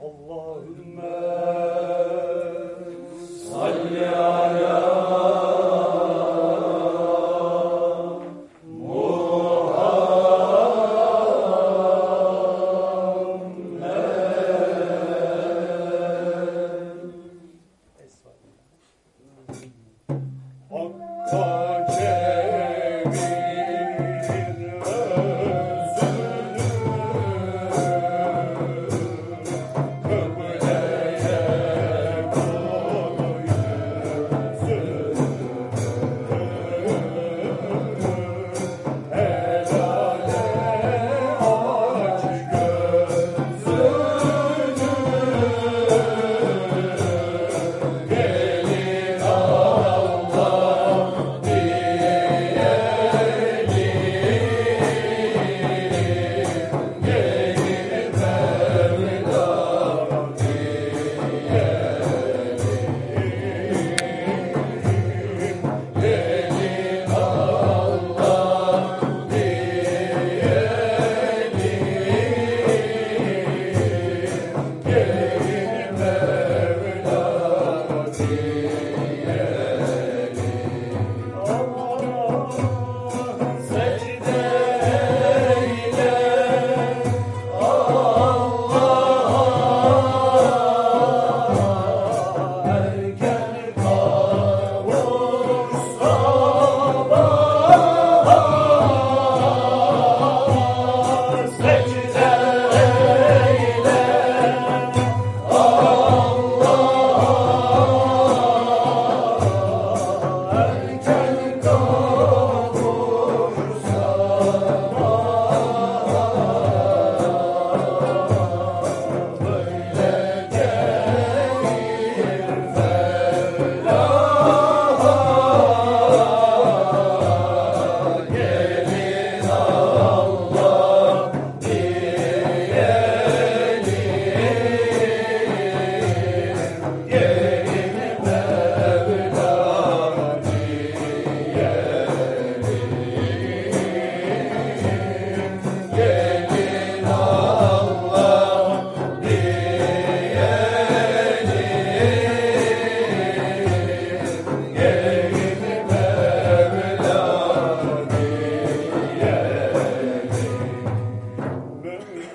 Allahümme salli ala